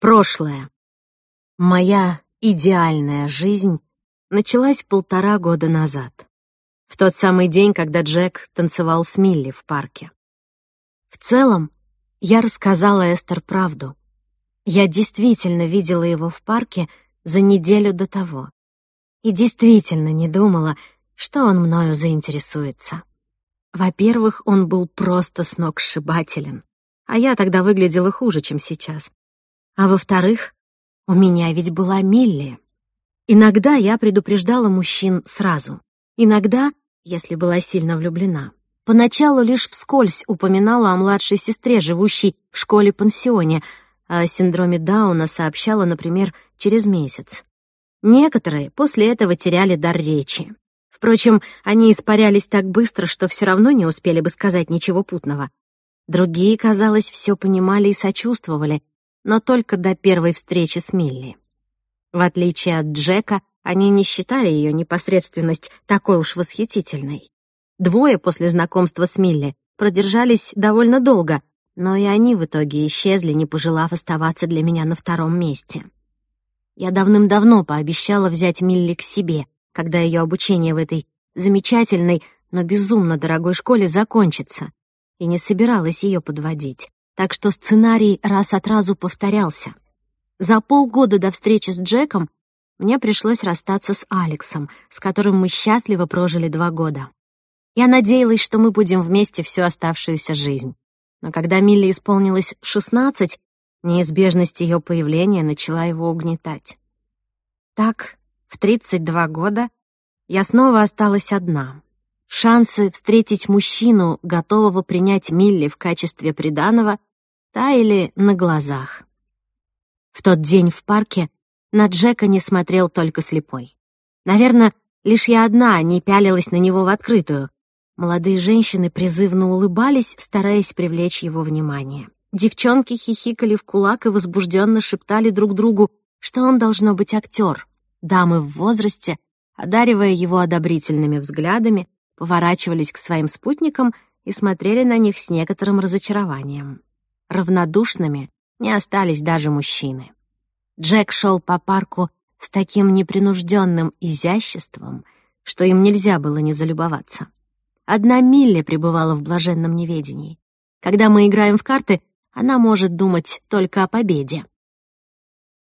Прошлое. Моя идеальная жизнь началась полтора года назад. В тот самый день, когда Джек танцевал с Милли в парке. В целом, я рассказала Эстер правду. Я действительно видела его в парке за неделю до того. И действительно не думала, что он мною заинтересуется. Во-первых, он был просто сногсшибателен. А я тогда выглядела хуже, чем сейчас. А во-вторых, у меня ведь была Милли. Иногда я предупреждала мужчин сразу. Иногда, если была сильно влюблена. Поначалу лишь вскользь упоминала о младшей сестре, живущей в школе-пансионе, о синдроме Дауна сообщала, например, через месяц. Некоторые после этого теряли дар речи. Впрочем, они испарялись так быстро, что все равно не успели бы сказать ничего путного. Другие, казалось, все понимали и сочувствовали, но только до первой встречи с Милли. В отличие от Джека, они не считали ее непосредственность такой уж восхитительной. Двое после знакомства с Милли продержались довольно долго, но и они в итоге исчезли, не пожелав оставаться для меня на втором месте. Я давным-давно пообещала взять Милли к себе, когда ее обучение в этой замечательной, но безумно дорогой школе закончится, и не собиралась ее подводить так что сценарий раз от разу повторялся. За полгода до встречи с Джеком мне пришлось расстаться с Алексом, с которым мы счастливо прожили два года. Я надеялась, что мы будем вместе всю оставшуюся жизнь. Но когда Милли исполнилось 16, неизбежность ее появления начала его угнетать. Так, в 32 года я снова осталась одна. Шансы встретить мужчину, готового принять Милли в качестве приданого, таяли на глазах. В тот день в парке на Джека не смотрел только слепой. Наверное, лишь я одна не пялилась на него в открытую. Молодые женщины призывно улыбались, стараясь привлечь его внимание. Девчонки хихикали в кулак и возбужденно шептали друг другу, что он должно быть актер. Дамы в возрасте, одаривая его одобрительными взглядами, поворачивались к своим спутникам и смотрели на них с некоторым разочарованием равнодушными не остались даже мужчины. Джек шел по парку с таким непринужденным изяществом, что им нельзя было не залюбоваться. Одна Милли пребывала в блаженном неведении. Когда мы играем в карты, она может думать только о победе.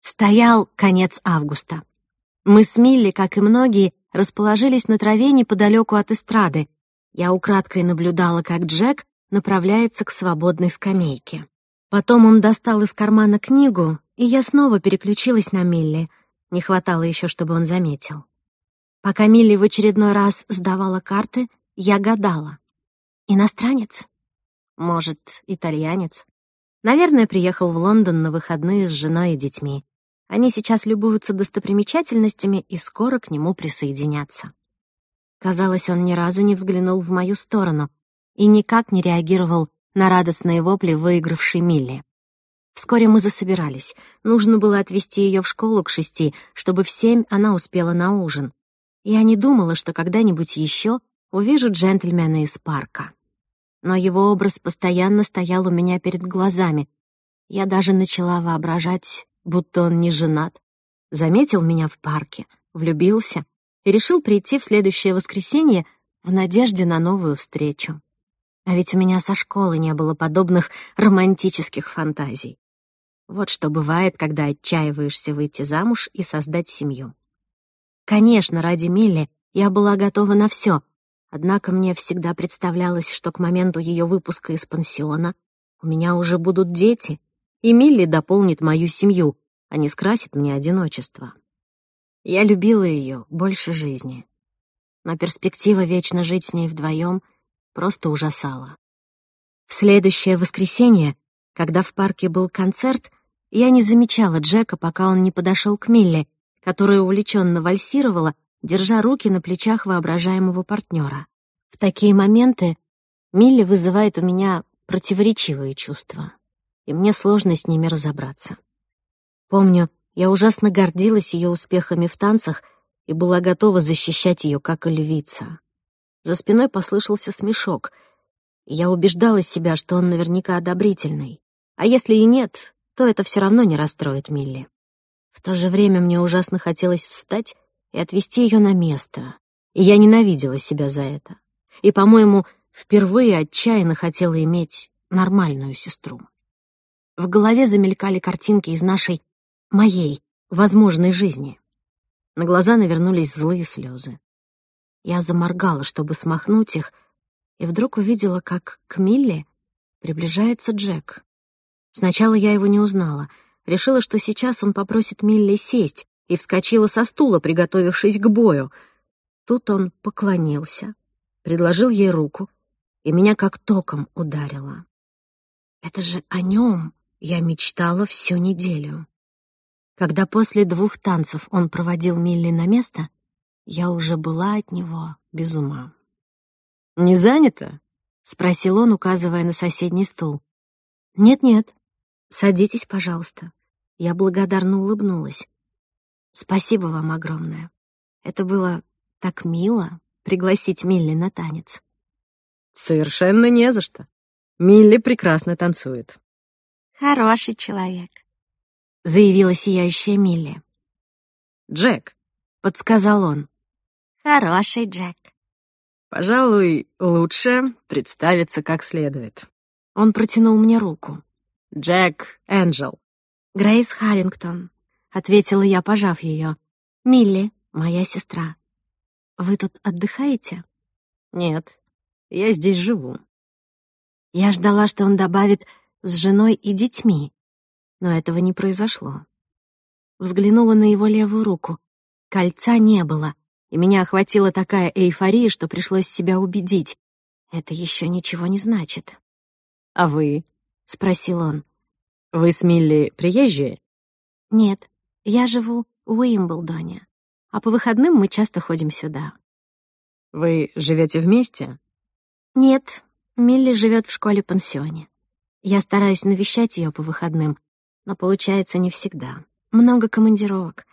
Стоял конец августа. Мы с Милли, как и многие, расположились на траве неподалеку от эстрады. Я украдкой наблюдала, как Джек направляется к свободной скамейке. Потом он достал из кармана книгу, и я снова переключилась на Милли. Не хватало еще, чтобы он заметил. Пока Милли в очередной раз сдавала карты, я гадала. Иностранец? Может, итальянец? Наверное, приехал в Лондон на выходные с женой и детьми. Они сейчас любуются достопримечательностями и скоро к нему присоединятся. Казалось, он ни разу не взглянул в мою сторону, и никак не реагировал на радостные вопли выигравшей Милли. Вскоре мы засобирались. Нужно было отвезти ее в школу к шести, чтобы в семь она успела на ужин. Я не думала, что когда-нибудь еще увижу джентльмена из парка. Но его образ постоянно стоял у меня перед глазами. Я даже начала воображать, будто он не женат. Заметил меня в парке, влюбился и решил прийти в следующее воскресенье в надежде на новую встречу. А ведь у меня со школы не было подобных романтических фантазий. Вот что бывает, когда отчаиваешься выйти замуж и создать семью. Конечно, ради Милли я была готова на все, однако мне всегда представлялось, что к моменту ее выпуска из пансиона у меня уже будут дети, и Милли дополнит мою семью, а не скрасит мне одиночество. Я любила ее больше жизни. Но перспектива вечно жить с ней вдвоем — просто ужасало. В следующее воскресенье, когда в парке был концерт, я не замечала Джека, пока он не подошел к Милле, которая увлеченно вальсировала, держа руки на плечах воображаемого партнера. В такие моменты Милли вызывает у меня противоречивые чувства, и мне сложно с ними разобраться. Помню, я ужасно гордилась ее успехами в танцах и была готова защищать ее как львица. За спиной послышался смешок. Я убеждала себя, что он наверняка одобрительный. А если и нет, то это все равно не расстроит Милли. В то же время мне ужасно хотелось встать и отвезти ее на место. И я ненавидела себя за это. И, по-моему, впервые отчаянно хотела иметь нормальную сестру. В голове замелькали картинки из нашей, моей, возможной жизни. На глаза навернулись злые слезы. Я заморгала, чтобы смахнуть их, и вдруг увидела, как к Милли приближается Джек. Сначала я его не узнала. Решила, что сейчас он попросит Милли сесть, и вскочила со стула, приготовившись к бою. Тут он поклонился, предложил ей руку, и меня как током ударило. Это же о нем я мечтала всю неделю. Когда после двух танцев он проводил Милли на место — я уже была от него без ума. «Не занято?» — спросил он, указывая на соседний стул. «Нет-нет, садитесь, пожалуйста». Я благодарно улыбнулась. «Спасибо вам огромное. Это было так мило пригласить Милли на танец». «Совершенно не за что. Милли прекрасно танцует». «Хороший человек», — заявила сияющая Милли. «Джек», — подсказал он. Хороший Джек. Пожалуй, лучше представиться как следует. Он протянул мне руку. Джек Энджел. Грейс Харрингтон, ответила я, пожав ее. Милли, моя сестра. Вы тут отдыхаете? Нет, я здесь живу. Я ждала, что он добавит «с женой и детьми», но этого не произошло. Взглянула на его левую руку. Кольца не было, и меня охватила такая эйфория, что пришлось себя убедить. Это еще ничего не значит. «А вы?» — спросил он. «Вы с Милли приезжие?» «Нет, я живу в Уимблдоне, а по выходным мы часто ходим сюда». «Вы живете вместе?» «Нет, Милли живет в школе-пансионе. Я стараюсь навещать ее по выходным, но получается не всегда. Много командировок.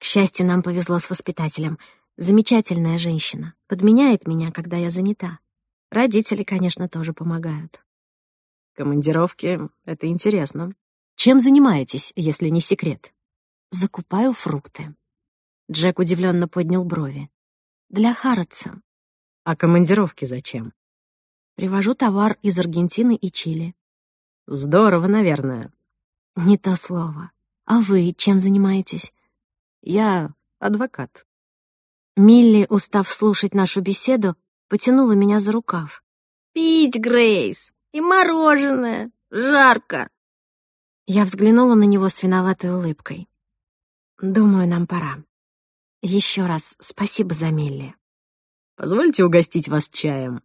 К счастью, нам повезло с воспитателем — Замечательная женщина. Подменяет меня, когда я занята. Родители, конечно, тоже помогают. Командировки — это интересно. Чем занимаетесь, если не секрет? Закупаю фрукты. Джек удивленно поднял брови. Для Харатса. А командировки зачем? Привожу товар из Аргентины и Чили. Здорово, наверное. Не то слово. А вы чем занимаетесь? Я адвокат. Милли, устав слушать нашу беседу, потянула меня за рукав. «Пить, Грейс! И мороженое! Жарко!» Я взглянула на него с виноватой улыбкой. «Думаю, нам пора. Еще раз спасибо за Милли». «Позвольте угостить вас чаем».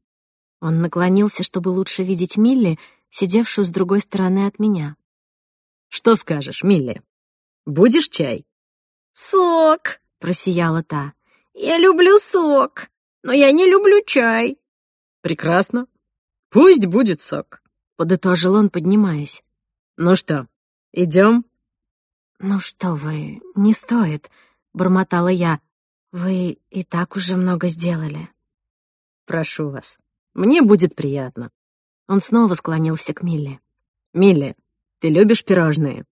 Он наклонился, чтобы лучше видеть Милли, сидевшую с другой стороны от меня. «Что скажешь, Милли? Будешь чай?» «Сок!» — просияла та. Я люблю сок, но я не люблю чай. Прекрасно. Пусть будет сок, подытожил он, поднимаясь. Ну что, идем? Ну что вы, не стоит, бормотала я. Вы и так уже много сделали. Прошу вас, мне будет приятно. Он снова склонился к Милле. Милли, ты любишь пирожные?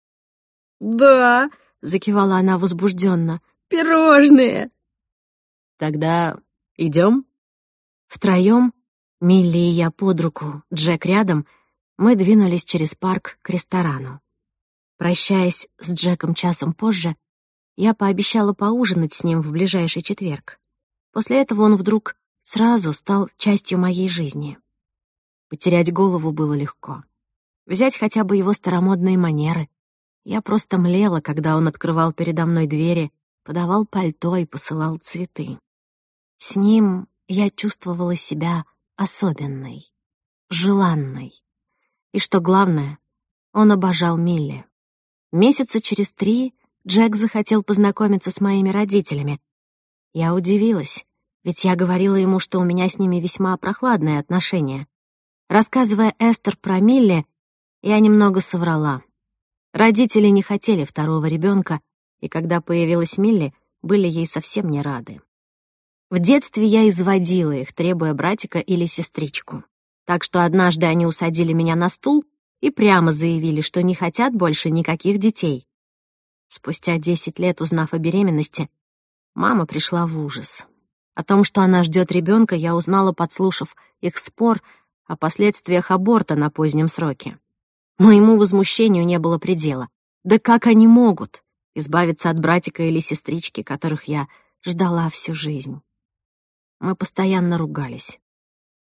Да, закивала она возбужденно. Пирожные! Тогда идем? Втроем, Милли и я под руку, Джек рядом, мы двинулись через парк к ресторану. Прощаясь с Джеком часом позже, я пообещала поужинать с ним в ближайший четверг. После этого он вдруг сразу стал частью моей жизни. Потерять голову было легко. Взять хотя бы его старомодные манеры. Я просто млела, когда он открывал передо мной двери, подавал пальто и посылал цветы. С ним я чувствовала себя особенной, желанной. И что главное, он обожал Милли. Месяца через три Джек захотел познакомиться с моими родителями. Я удивилась, ведь я говорила ему, что у меня с ними весьма прохладные отношения. Рассказывая Эстер про Милли, я немного соврала. Родители не хотели второго ребенка, и когда появилась Милли, были ей совсем не рады. В детстве я изводила их, требуя братика или сестричку. Так что однажды они усадили меня на стул и прямо заявили, что не хотят больше никаких детей. Спустя 10 лет, узнав о беременности, мама пришла в ужас. О том, что она ждет ребенка, я узнала, подслушав их спор о последствиях аборта на позднем сроке. Моему возмущению не было предела. Да как они могут избавиться от братика или сестрички, которых я ждала всю жизнь? мы постоянно ругались.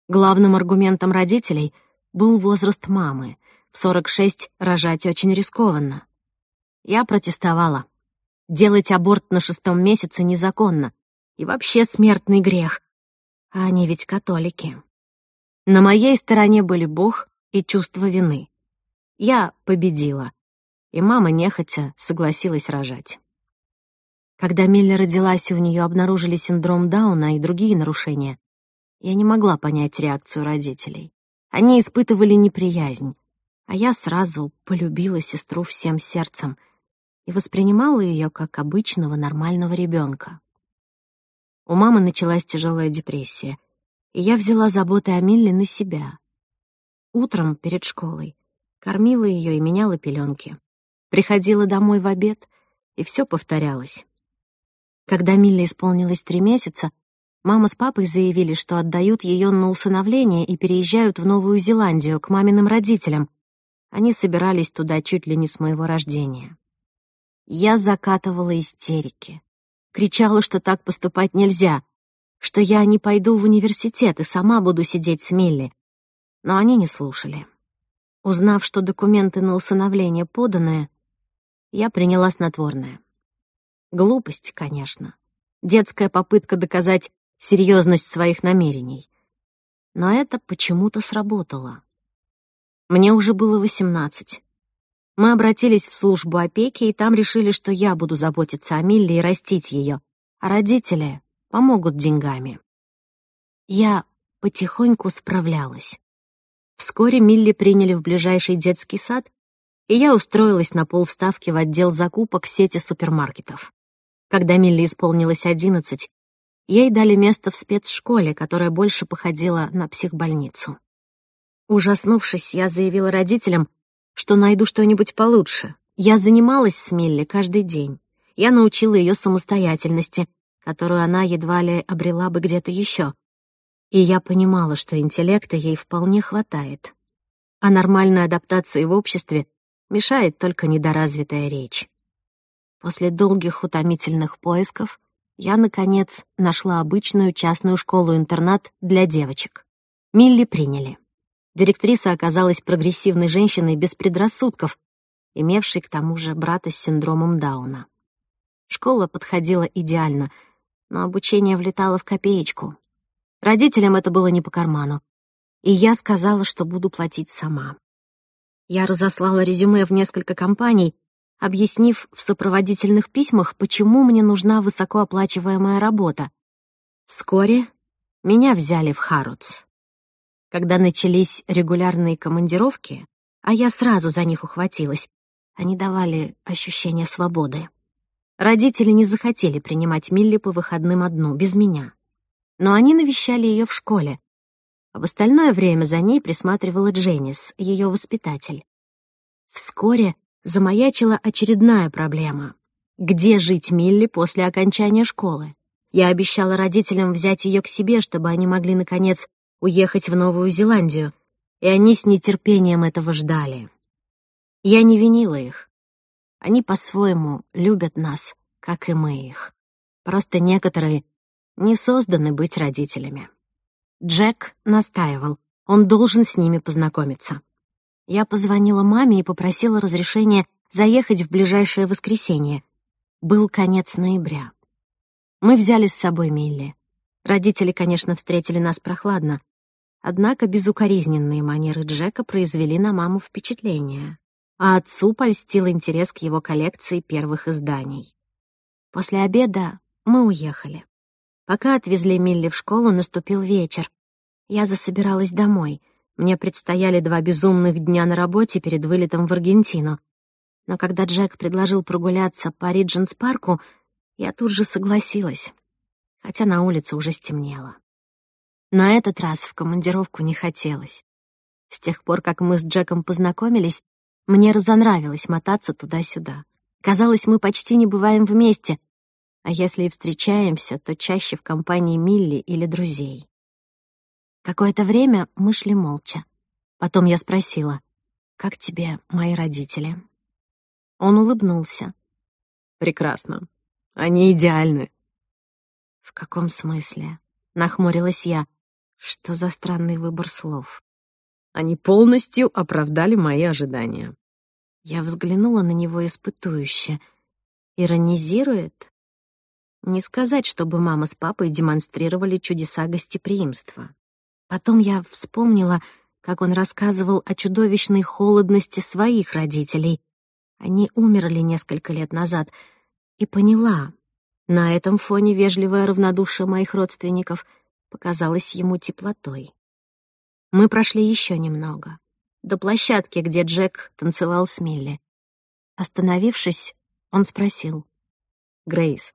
Главным аргументом родителей был возраст мамы. В 46 рожать очень рискованно. Я протестовала. Делать аборт на шестом месяце незаконно. И вообще смертный грех. А они ведь католики. На моей стороне были Бог и чувство вины. Я победила. И мама нехотя согласилась рожать. Когда Милли родилась, у нее обнаружили синдром Дауна и другие нарушения, я не могла понять реакцию родителей. Они испытывали неприязнь, а я сразу полюбила сестру всем сердцем и воспринимала ее как обычного нормального ребенка. У мамы началась тяжелая депрессия, и я взяла заботы о Милли на себя. Утром перед школой кормила ее и меняла пеленки. Приходила домой в обед, и все повторялось. Когда Милле исполнилось три месяца, мама с папой заявили, что отдают ее на усыновление и переезжают в Новую Зеландию к маминым родителям. Они собирались туда чуть ли не с моего рождения. Я закатывала истерики. Кричала, что так поступать нельзя, что я не пойду в университет и сама буду сидеть с Милли. Но они не слушали. Узнав, что документы на усыновление поданы, я приняла снотворное. Глупость, конечно. Детская попытка доказать серьезность своих намерений. Но это почему-то сработало. Мне уже было восемнадцать. Мы обратились в службу опеки, и там решили, что я буду заботиться о Милле и растить ее, а родители помогут деньгами. Я потихоньку справлялась. Вскоре Милли приняли в ближайший детский сад, и я устроилась на полставки в отдел закупок сети супермаркетов. Когда Милли исполнилось одиннадцать, ей дали место в спецшколе, которая больше походила на психбольницу. Ужаснувшись, я заявила родителям, что найду что-нибудь получше. Я занималась с Милли каждый день. Я научила ее самостоятельности, которую она едва ли обрела бы где-то еще. И я понимала, что интеллекта ей вполне хватает. А нормальной адаптации в обществе мешает только недоразвитая речь. После долгих утомительных поисков я, наконец, нашла обычную частную школу-интернат для девочек. Милли приняли. Директриса оказалась прогрессивной женщиной без предрассудков, имевшей к тому же брата с синдромом Дауна. Школа подходила идеально, но обучение влетало в копеечку. Родителям это было не по карману, и я сказала, что буду платить сама. Я разослала резюме в несколько компаний — объяснив в сопроводительных письмах, почему мне нужна высокооплачиваемая работа. Вскоре меня взяли в Харуц. Когда начались регулярные командировки, а я сразу за них ухватилась, они давали ощущение свободы. Родители не захотели принимать Милли по выходным одну, без меня. Но они навещали ее в школе. в остальное время за ней присматривала Дженнис, ее воспитатель. Вскоре замаячила очередная проблема. Где жить Милли после окончания школы? Я обещала родителям взять ее к себе, чтобы они могли, наконец, уехать в Новую Зеландию, и они с нетерпением этого ждали. Я не винила их. Они по-своему любят нас, как и мы их. Просто некоторые не созданы быть родителями. Джек настаивал, он должен с ними познакомиться я позвонила маме и попросила разрешения заехать в ближайшее воскресенье. Был конец ноября. Мы взяли с собой Милли. Родители, конечно, встретили нас прохладно, однако безукоризненные манеры Джека произвели на маму впечатление, а отцу польстил интерес к его коллекции первых изданий. После обеда мы уехали. Пока отвезли Милли в школу, наступил вечер. Я засобиралась домой. Мне предстояли два безумных дня на работе перед вылетом в Аргентину. Но когда Джек предложил прогуляться по Ридженс-парку, я тут же согласилась, хотя на улице уже стемнело. На этот раз в командировку не хотелось. С тех пор, как мы с Джеком познакомились, мне разонравилось мотаться туда-сюда. Казалось, мы почти не бываем вместе, а если и встречаемся, то чаще в компании Милли или друзей. Какое-то время мы шли молча. Потом я спросила, «Как тебе мои родители?» Он улыбнулся. «Прекрасно. Они идеальны». «В каком смысле?» — нахмурилась я. «Что за странный выбор слов?» «Они полностью оправдали мои ожидания». Я взглянула на него испытующе. «Иронизирует?» Не сказать, чтобы мама с папой демонстрировали чудеса гостеприимства. Потом я вспомнила, как он рассказывал о чудовищной холодности своих родителей. Они умерли несколько лет назад. И поняла, на этом фоне вежливое равнодушие моих родственников показалось ему теплотой. Мы прошли еще немного, до площадки, где Джек танцевал с Милли. Остановившись, он спросил. «Грейс,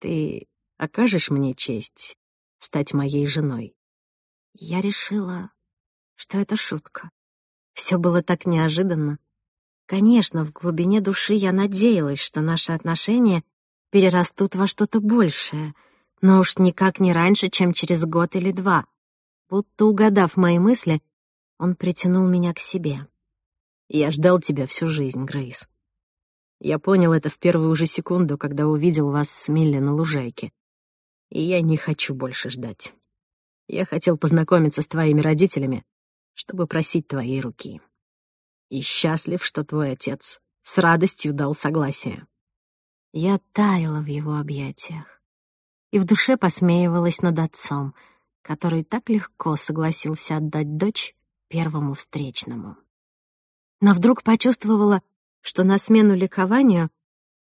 ты окажешь мне честь стать моей женой?» Я решила, что это шутка. Все было так неожиданно. Конечно, в глубине души я надеялась, что наши отношения перерастут во что-то большее, но уж никак не раньше, чем через год или два. Будто угадав мои мысли, он притянул меня к себе. «Я ждал тебя всю жизнь, Грейс. Я понял это в первую же секунду, когда увидел вас с Милли на лужайке. И я не хочу больше ждать». Я хотел познакомиться с твоими родителями, чтобы просить твоей руки. И счастлив, что твой отец с радостью дал согласие. Я таяла в его объятиях и в душе посмеивалась над отцом, который так легко согласился отдать дочь первому встречному. Но вдруг почувствовала, что на смену ликованию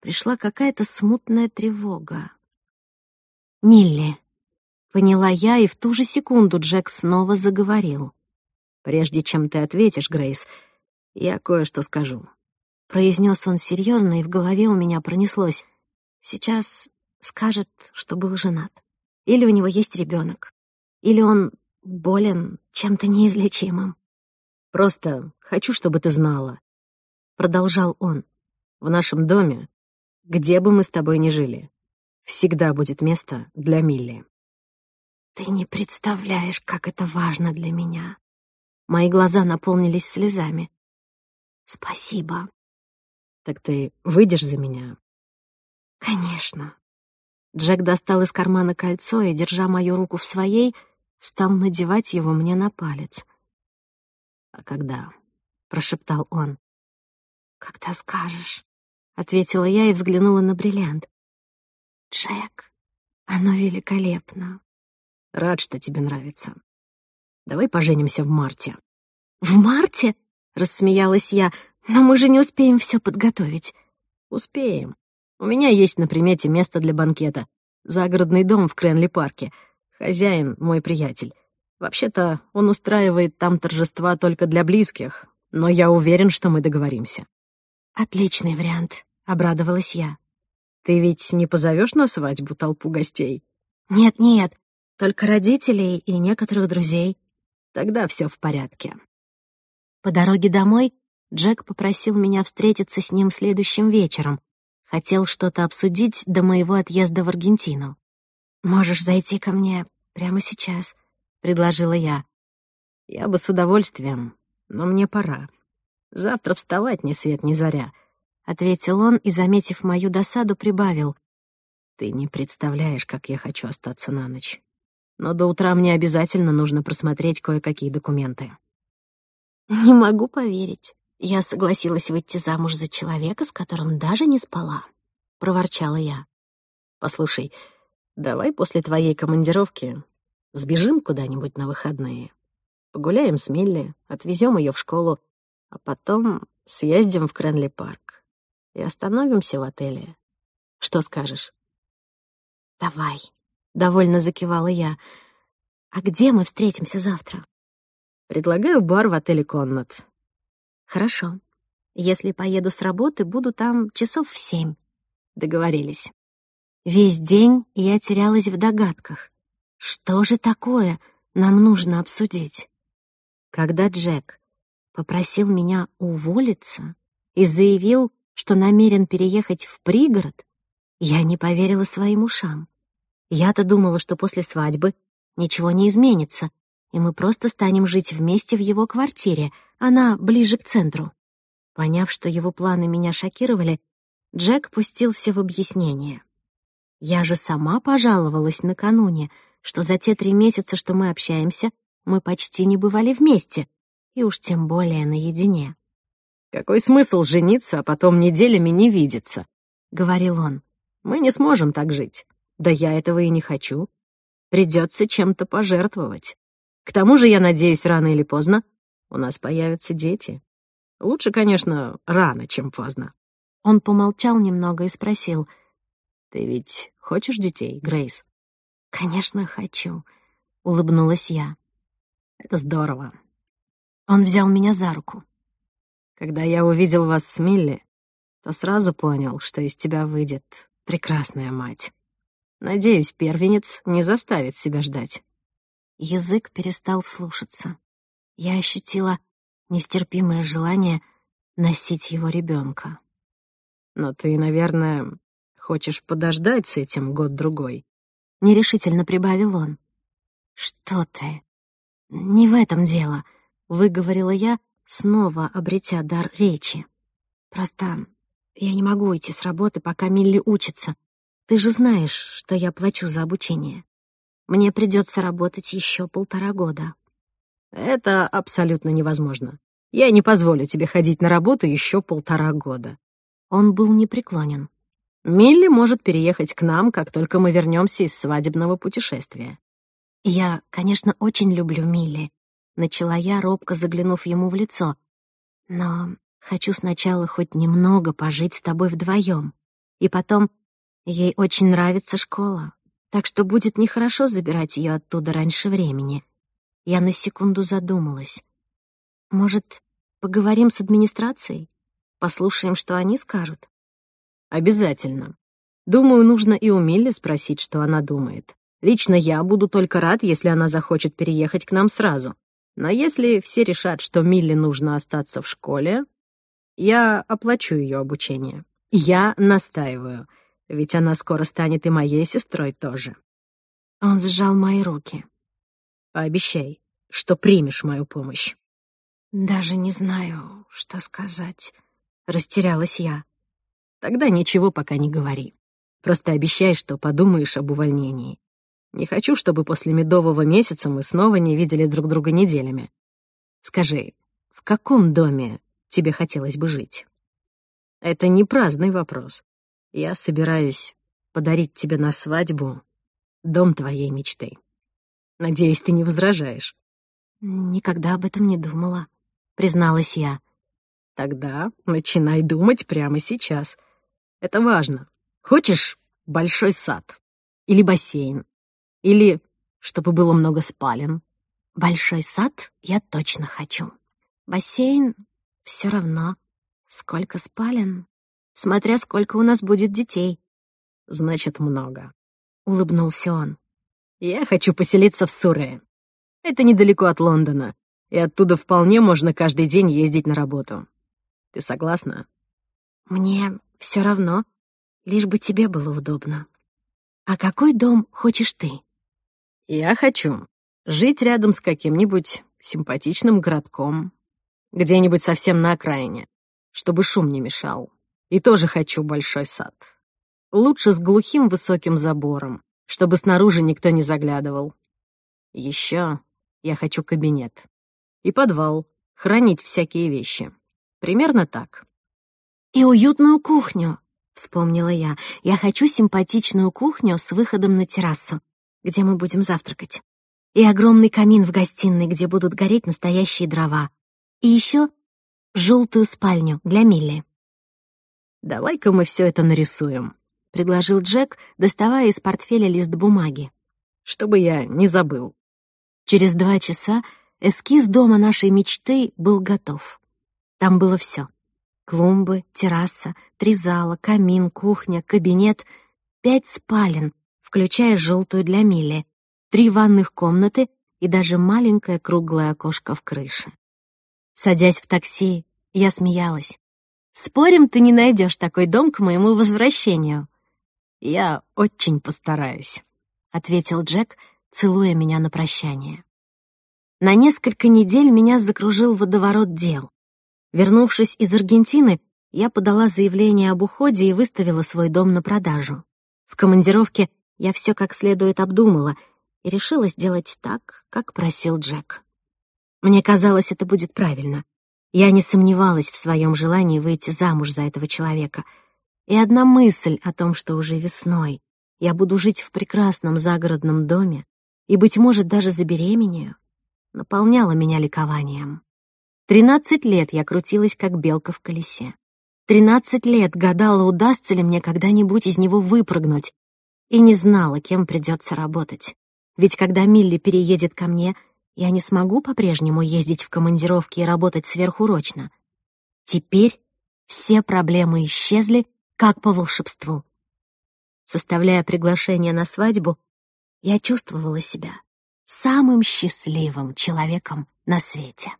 пришла какая-то смутная тревога. «Нилли», Поняла я, и в ту же секунду Джек снова заговорил. «Прежде чем ты ответишь, Грейс, я кое-что скажу». Произнес он серьезно, и в голове у меня пронеслось. «Сейчас скажет, что был женат. Или у него есть ребенок. Или он болен чем-то неизлечимым». «Просто хочу, чтобы ты знала», — продолжал он. «В нашем доме, где бы мы с тобой ни жили, всегда будет место для Милли». «Ты не представляешь, как это важно для меня». Мои глаза наполнились слезами. «Спасибо», так ты выйдешь за меня?» «Конечно». Джек достал из кармана кольцо и, держа мою руку в своей, стал надевать его мне на палец. «А когда?» — прошептал он. «Когда скажешь», — ответила я и взглянула на Рад, что тебе нравится. Давай поженимся в марте». «В марте?» — рассмеялась я. «Но мы же не успеем все подготовить». «Успеем. У меня есть на примете место для банкета. Загородный дом в Кренли-парке. Хозяин — мой приятель. Вообще-то он устраивает там торжества только для близких, но я уверен, что мы договоримся». «Отличный вариант», — обрадовалась я. «Ты ведь не позовешь на свадьбу толпу гостей?» «Нет-нет, только родителей и некоторых друзей. Тогда все в порядке. По дороге домой Джек попросил меня встретиться с ним следующим вечером. Хотел что-то обсудить до моего отъезда в Аргентину. «Можешь зайти ко мне прямо сейчас», — предложила я. «Я бы с удовольствием, но мне пора. Завтра вставать ни свет ни заря», — ответил он и, заметив мою досаду, прибавил. «Ты не представляешь, как я хочу остаться на ночь но до утра мне обязательно нужно просмотреть кое-какие документы. Не могу поверить. Я согласилась выйти замуж за человека, с которым даже не спала, проворчала я. Послушай, давай после твоей командировки сбежим куда-нибудь на выходные. Погуляем с Милли, отвезем ее в школу, а потом съездим в Кренли-парк и остановимся в отеле. Что скажешь? Давай. — довольно закивала я. «А где мы встретимся завтра?» «Предлагаю бар в отеле «Коннот». «Хорошо. Если поеду с работы, буду там часов в семь». Договорились. Весь день я терялась в догадках. Что же такое нам нужно обсудить? Когда Джек попросил меня уволиться и заявил, что намерен переехать в пригород, я не поверила своим ушам. Я-то думала, что после свадьбы ничего не изменится, и мы просто станем жить вместе в его квартире, она ближе к центру. Поняв, что его планы меня шокировали, Джек пустился в объяснение. Я же сама пожаловалась накануне, что за те три месяца, что мы общаемся, мы почти не бывали вместе, и уж тем более наедине. «Какой смысл жениться, а потом неделями не видеться?» — говорил он. «Мы не сможем так жить. Да я этого и не хочу. Придется чем-то пожертвовать. К тому же, я надеюсь, рано или поздно у нас появятся дети. Лучше, конечно, рано, чем поздно. Он помолчал немного и спросил. «Ты ведь хочешь детей, Грейс?» «Конечно, хочу», — улыбнулась я. «Это здорово». Он взял меня за руку. «Когда я увидел вас с Милли, то сразу понял, что из тебя выйдет прекрасная мать. Надеюсь, первенец не заставит себя ждать. Язык перестал слушаться. Я ощутила нестерпимое желание носить его ребенка. «Но ты, наверное, хочешь подождать с этим год-другой?» — нерешительно прибавил он. «Что ты? Не в этом дело», — выговорила я, снова обретя дар речи. «Просто я не могу идти с работы, пока Милли учится, ты же знаешь, что я плачу за обучение. Мне придется работать еще полтора года». «Это абсолютно невозможно. Я не позволю тебе ходить на работу еще полтора года». Он был непреклонен. «Милли может переехать к нам, как только мы вернемся из свадебного путешествия». «Я, конечно, очень люблю Милли», — начала я, робко заглянув ему в лицо. «Но хочу сначала хоть немного пожить с тобой вдвоем. И потом Ей очень нравится школа, так что будет нехорошо забирать ее оттуда раньше времени. Я на секунду задумалась. Может, поговорим с администрацией? Послушаем, что они скажут? Обязательно. Думаю, нужно и у Милли спросить, что она думает. Лично я буду только рад, если она захочет переехать к нам сразу. Но если все решат, что Милли нужно остаться в школе, я оплачу ее обучение. Я настаиваю — ведь она скоро станет и моей сестрой тоже. Он сжал мои руки. Пообещай, что примешь мою помощь. Даже не знаю, что сказать. Растерялась я. Тогда ничего пока не говори. Просто обещай, что подумаешь об увольнении. Не хочу, чтобы после медового месяца мы снова не видели друг друга неделями. Скажи, в каком доме тебе хотелось бы жить? Это не праздный вопрос я собираюсь подарить тебе на свадьбу дом твоей мечты. Надеюсь, ты не возражаешь. Никогда об этом не думала, призналась я. Тогда начинай думать прямо сейчас. Это важно. Хочешь большой сад? Или бассейн? Или чтобы было много спален? Большой сад я точно хочу. Бассейн все равно. Сколько спален? смотря сколько у нас будет детей». «Значит, много», — улыбнулся он. «Я хочу поселиться в Сурее. Это недалеко от Лондона, и оттуда вполне можно каждый день ездить на работу. Ты согласна?» «Мне все равно, лишь бы тебе было удобно. А какой дом хочешь ты?» «Я хочу жить рядом с каким-нибудь симпатичным городком, где-нибудь совсем на окраине, чтобы шум не мешал. И тоже хочу большой сад. Лучше с глухим высоким забором, чтобы снаружи никто не заглядывал. Еще я хочу кабинет. И подвал. Хранить всякие вещи. Примерно так. «И уютную кухню», — вспомнила я. «Я хочу симпатичную кухню с выходом на террасу, где мы будем завтракать. И огромный камин в гостиной, где будут гореть настоящие дрова. И еще желтую спальню для Милли». «Давай-ка мы все это нарисуем», — предложил Джек, доставая из портфеля лист бумаги. «Чтобы я не забыл». Через два часа эскиз дома нашей мечты был готов. Там было все: Клумбы, терраса, три зала, камин, кухня, кабинет, пять спален, включая желтую для Милли, три ванных комнаты и даже маленькое круглое окошко в крыше. Садясь в такси, я смеялась. Спорим, ты не найдешь такой дом к моему возвращению». «Я очень постараюсь», — ответил Джек, целуя меня на прощание. На несколько недель меня закружил водоворот дел. Вернувшись из Аргентины, я подала заявление об уходе и выставила свой дом на продажу. В командировке я все как следует обдумала и решила сделать так, как просил Джек. Мне казалось, это будет правильно. Я не сомневалась в своем желании выйти замуж за этого человека. И одна мысль о том, что уже весной я буду жить в прекрасном загородном доме и, быть может, даже забеременею, наполняла меня ликованием. Тринадцать лет я крутилась, как белка в колесе. Тринадцать лет гадала, удастся ли мне когда-нибудь из него выпрыгнуть, и не знала, кем придется работать. Ведь когда Милли переедет ко мне — я не смогу по-прежнему ездить в командировки и работать сверхурочно. Теперь все проблемы исчезли, как по волшебству. Составляя приглашение на свадьбу, я чувствовала себя самым счастливым человеком на свете.